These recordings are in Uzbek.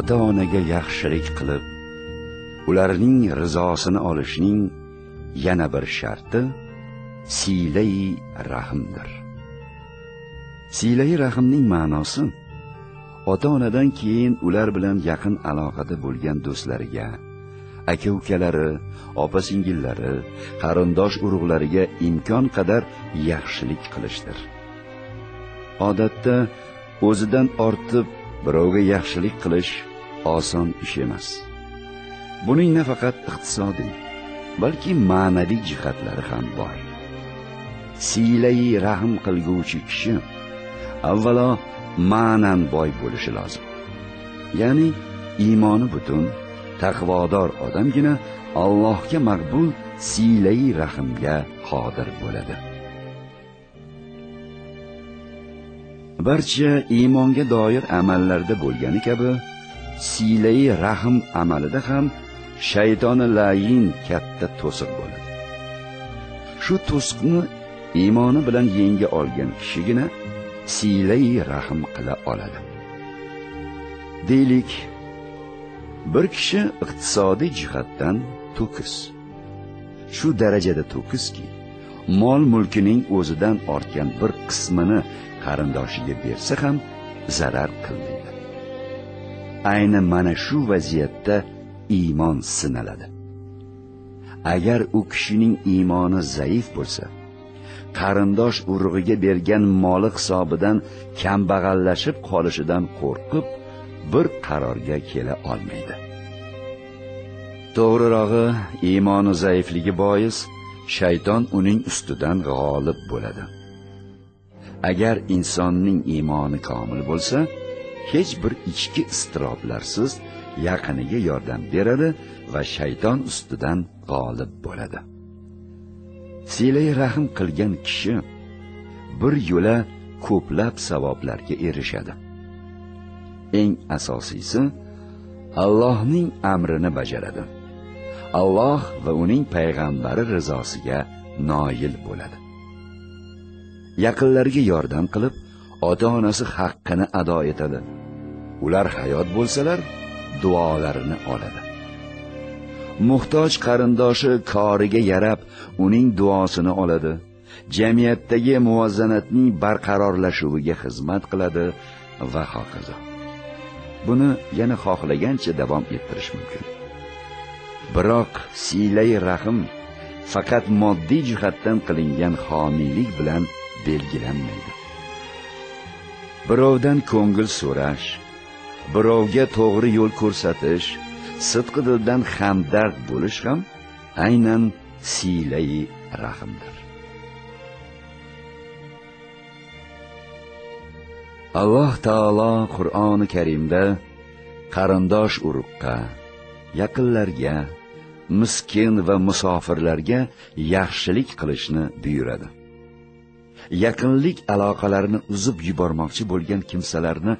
ota onaga yaxshilik qilib ularning rizosini olishning yana bir sharti siylai rahmdir. Siylai rahmning ma'nosi ota onadan keyin ular bilan yaqin aloqada bo'lgan do'stlariga aka ukalari opa singillari qarindosh urug'lariga imkon qadar yaxshilik qilishdir. Odatda o'zidan ortib birovga yaxshilik qilish oson ish emas. Buning nafaqat iqtisodiy balki ma'naviy jihatlari ham bor. Siylai rahm qilguvchi kishi avvalo ma'nan boy bo'lishi lozim. Ya'ni iymoni butun taqvodor odamgina allohga maqbul siylai rahmga qodir bo'ladi. Barcha iymonga doir amallarda bo'lgani kabi siylai rahm amalida ham shaytoni layin katta to'siq bo'ladi. Shu to'siqni iymoni bilan yenga olgan kishigina siylai rahm qila oladi. Deylik bir kishi iqtisodiy jihatdan to'kis. Shu darajada to'kiski mol mulkining o'zidan ortgan bir qismini qarindoshiga bersa ham zarar qilmaydi. Ayni mana shu vaziyatda iymon sinaladi. Agar u kishining iymoni zaif bo'lsa qarindosh urug'iga bergan moli hisobidan kambag'allashib qolishidan qo'rqib bir qarorga kela olmaydi. To'g'rirog'i iymoni zaifligi bois shayton uning ustidan g'olib bo'ladi. Agar insonning iymoni komil bo'lsa hech bir ichki istiroblarsiz yaqiniga yordam beradi va shayton ustidan g'olib bo'ladi. Siylay rahm qilgan kishi bir yo'la ko'plab savoblarga erishadi. Eng asosiysi allohning amrini bajaradi. Alloh va uning payg'ambari rizosiga noil bo'ladi. Yaqinlariga yordam qilib ota onasi haqqini ado etadi. Ular hayot bo'lsalar duolarini oladi. Muhtoj qarindoshi koriga yarab uning duosini oladi. Jamiyatdagi muvozanatning barqarorlashuviga xizmat qiladi va hokazo. Buni yana xohlagancha davom ettirish mumkin. Biroq siylay rahm faqat moddiy jihatdan qilingan homiylik bilan belgilanmaydi. Birovdan ko'ngil so'rash birovga to'g'ri yo'l ko'rsatish sidqi dildan hamdard bo'lish ham aynan siylai rahmdir. Alloh taolo qur'oni karimda qarindosh urug'qa yaqinlarga miskin va musofirlarga yaxshilik qilishni buyuradi. Yaqinlik aloqalarini uzib yubormoqchi bo'lgan kimsalarni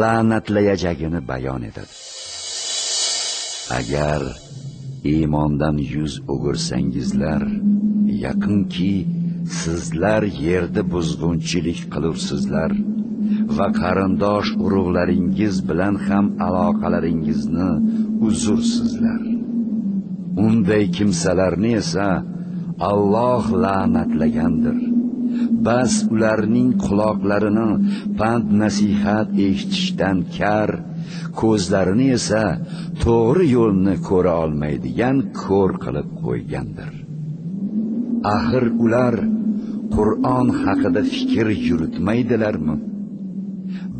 la'natlayajagini bayon etadi. Agar iymondan yuz o'girsangizlar yaqinki sizlar yerda buzg'unchilik qilursizlar va qarindosh urug'laringiz bilan ham aloqalaringizni uzursizlar. Unday kimsalarni esa Alloh la'natlagandir. Bas ularning quloqlarini pand nasihat eshitishdan kar ko'zlarini esa to'g'ri yo'lni ko'ra olmaydigan ko'r qilib qo'ygandir. Axir ular qur'on haqida fikr yuritmaydilarmi?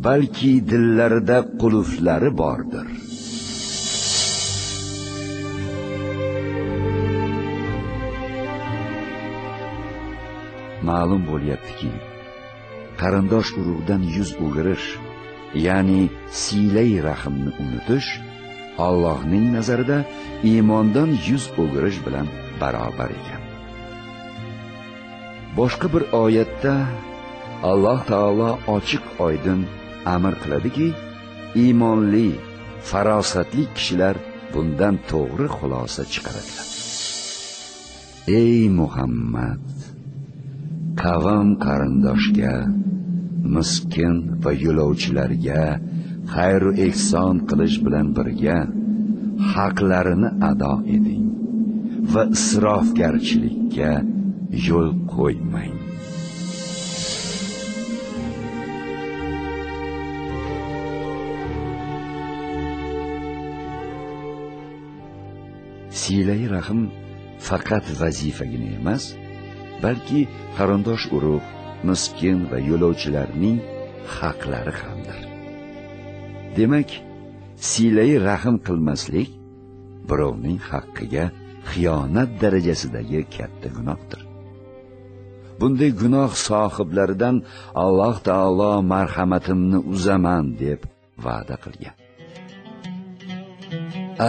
Balki dillarida quluflari bordir. Ma'lum bo'lyaptiki qarindosh urug'dan yuz o'girish ya'ni siylay rahmni unutish Allohning nazarida iymondan yuz o'girish bilan barobar ekan. Boshqa bir oyatda alloh taolo ochiq oydin amr qiladiki iymonli farosatli kishilar bundan to'g'ri xulosa chiqaradilar. Ey muhammad! Qavm qarindoshga miskin va yo'lovchilarga xayru ehson qilish bilan birga haqlarini ado eding va isrofgarchilikka yo'l qo'ymang. Siylai rahm faqat vazifagina emas balki qarindosh urug' miskin va yo'lovchilarning haqlari hamdir. Demak siylai rahm qilmaslik birovning haqqiga xiyonat darajasidagi katta gunohdir. Bunday gunoh sohiblaridan alloh taolo marhamatimni uzaman deb va'da qilgan.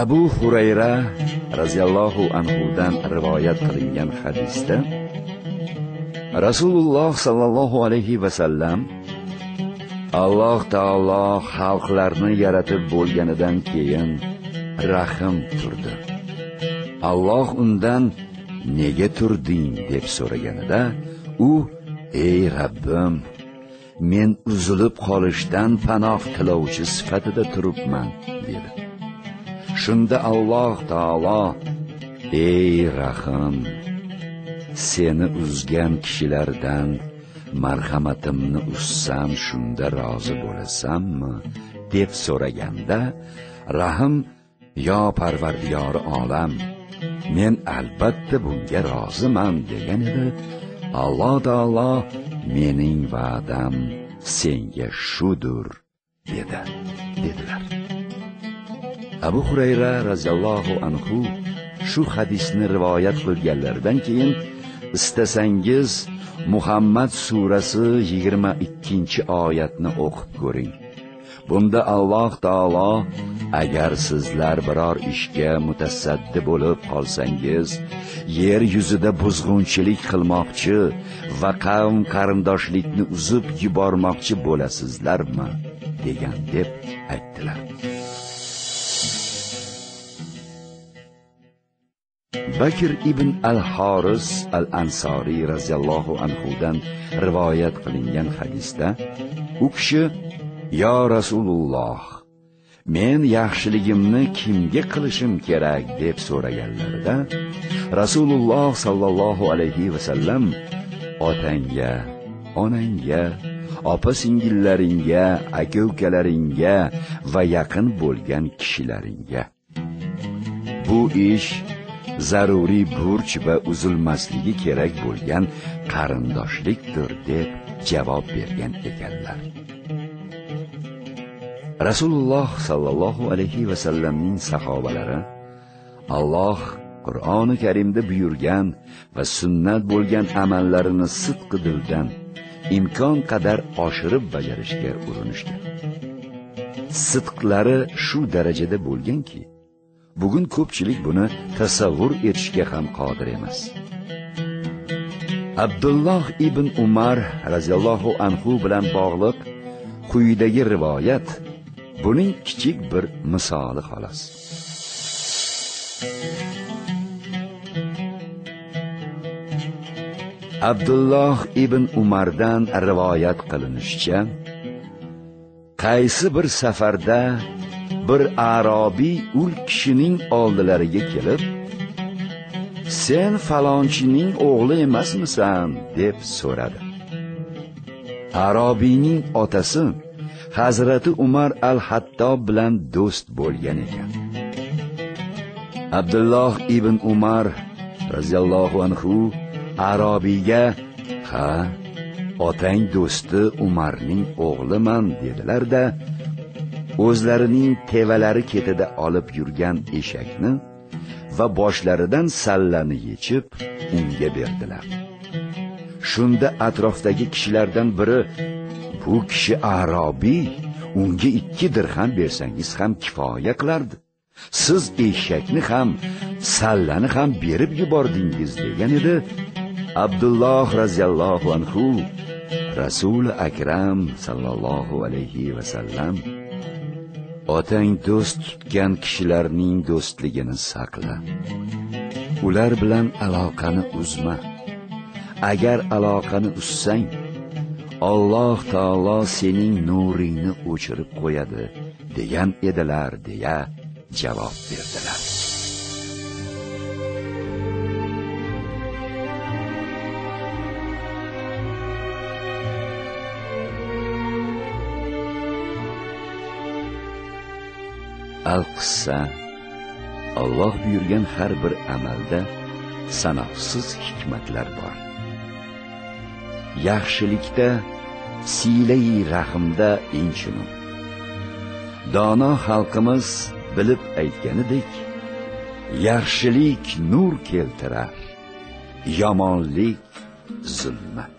Abu hurayra roziyallohu anhudan rivoyat qilingan hadisda rasululloh sollallohu alayhi vasallam alloh taolo xalqlarni yaratib bo'lganidan keyin rahm turdi. Alloh undan nega turding? deb so'raganida u ey rabbim men uzilib qolishdan panoh tilovchi sifatida turibman dedi. Shunda alloh taolo ey rahim seni uzgan kishilardan marhamatimni ussam shunda rozi bo'lasanmi? deb so'raganda rahim yo parvardigori olam men albatta bunga roziman degan edi. Alloh taolo mening va'dam senga shudur dedi dedilar. Abu hurayra roziyallohu anhu shu hadisni rivoyat qilganlaridan keyin istasangiz muhammad surasi yigirma ikkinchi oyatni o'qib ko'ring. Bunda alloh taolo agar sizlar biror ishga mutasaddi bo'lib qolsangiz yer yuzida buzg'unchilik qilmoqchi va qavm qarindoshlikni uzib yubormoqchi bo'lasizlarmi? degan deb aytdilar. Bakr ibn al horis al ansoriy roziyallohu anhudan rivoyat qilingan hadisda u kishi yo rasululloh men yaxshiligimni kimga qilishim kerak? deb so'raganlarida rasululloh sollallohu alayhi vasallam otangga onangga opa singillaringga aka ukalaringga va yaqin bo'lgan kishilaringga. Bu ish zaruriy burch va uzilmasligi kerak bo'lgan qarindoshlikdir deb javob bergan ekanlar. Rasululloh sollallohu alayhi vasallamning sahobalari alloh qur'oni karimda buyurgan va sunnat bo'lgan amallarini sidqi dildan imkon qadar oshirib bajarishga urinishgan sidqlari shu darajada bo'lganki bugun ko'pchilik buni tasavvur etishga ham qodir emas. Abdulloh ibn umar roziyallohu anhu bilan bog'liq quyidagi rivoyat buning kichik bir misoli xolos. Abdulloh ibn umardan rivoyat qilinishicha qaysi bir safarda bir arobiy ul kishining oldilariga kelib sen falonchining o'g'li emasmisan deb so'radi. Arobiyning otasi hazrati umar al hattob bilan do'st bo'lgan ekan. Abdulloh ibn umar roziyallohu anhu arobiyga ha otang do'sti umarning o'g'liman dedilar-da o'zlarining tevalari ketida olib yurgan eshakni va boshlaridan sallani yechib unga berdilar. Shunda atrofdagi kishilardan biri bu kishi arobiy unga ikki dirham bersangiz ham kifoya qilardi. Siz eshakni ham sallani ham berib yubordingiz degan edi. Abdulloh roziyallohu anhu rasuli akram sallallohu alayhi vasallam otang do'st tutgan kishilarning do'stligini saqla. Ular bilan aloqani uzma. Agar aloqani ussang alloh taolo sening nuringni o'chirib qo'yadi degan edilar deya javob berdilar. Alqissa Alloh buyurgan har bir amalda sanoqsiz hikmatlar bor. Yaxshilikda siylay rahmda eng dono xalqimiz bilib aytganidek yaxshilik nur keltirar yomonlik zulmat.